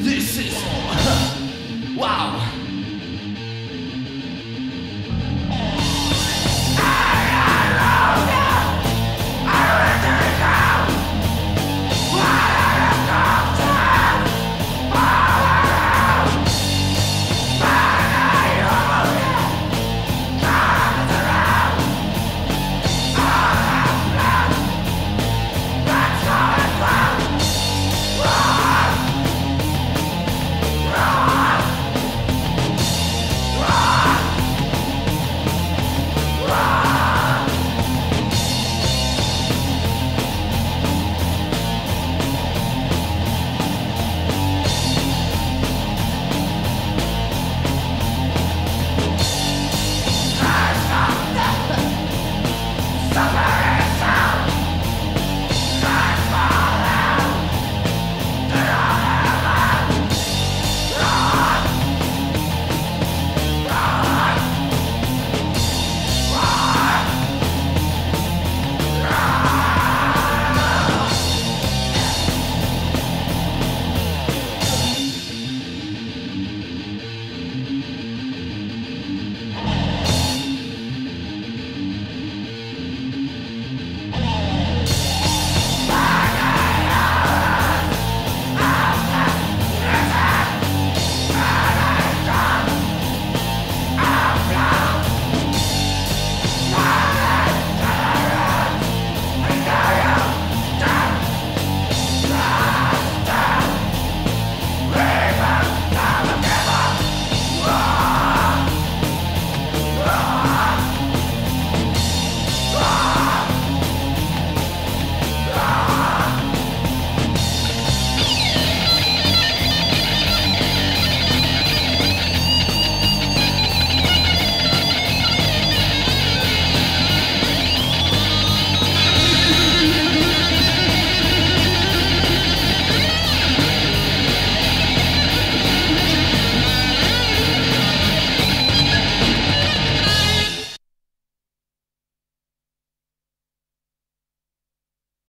This is wow.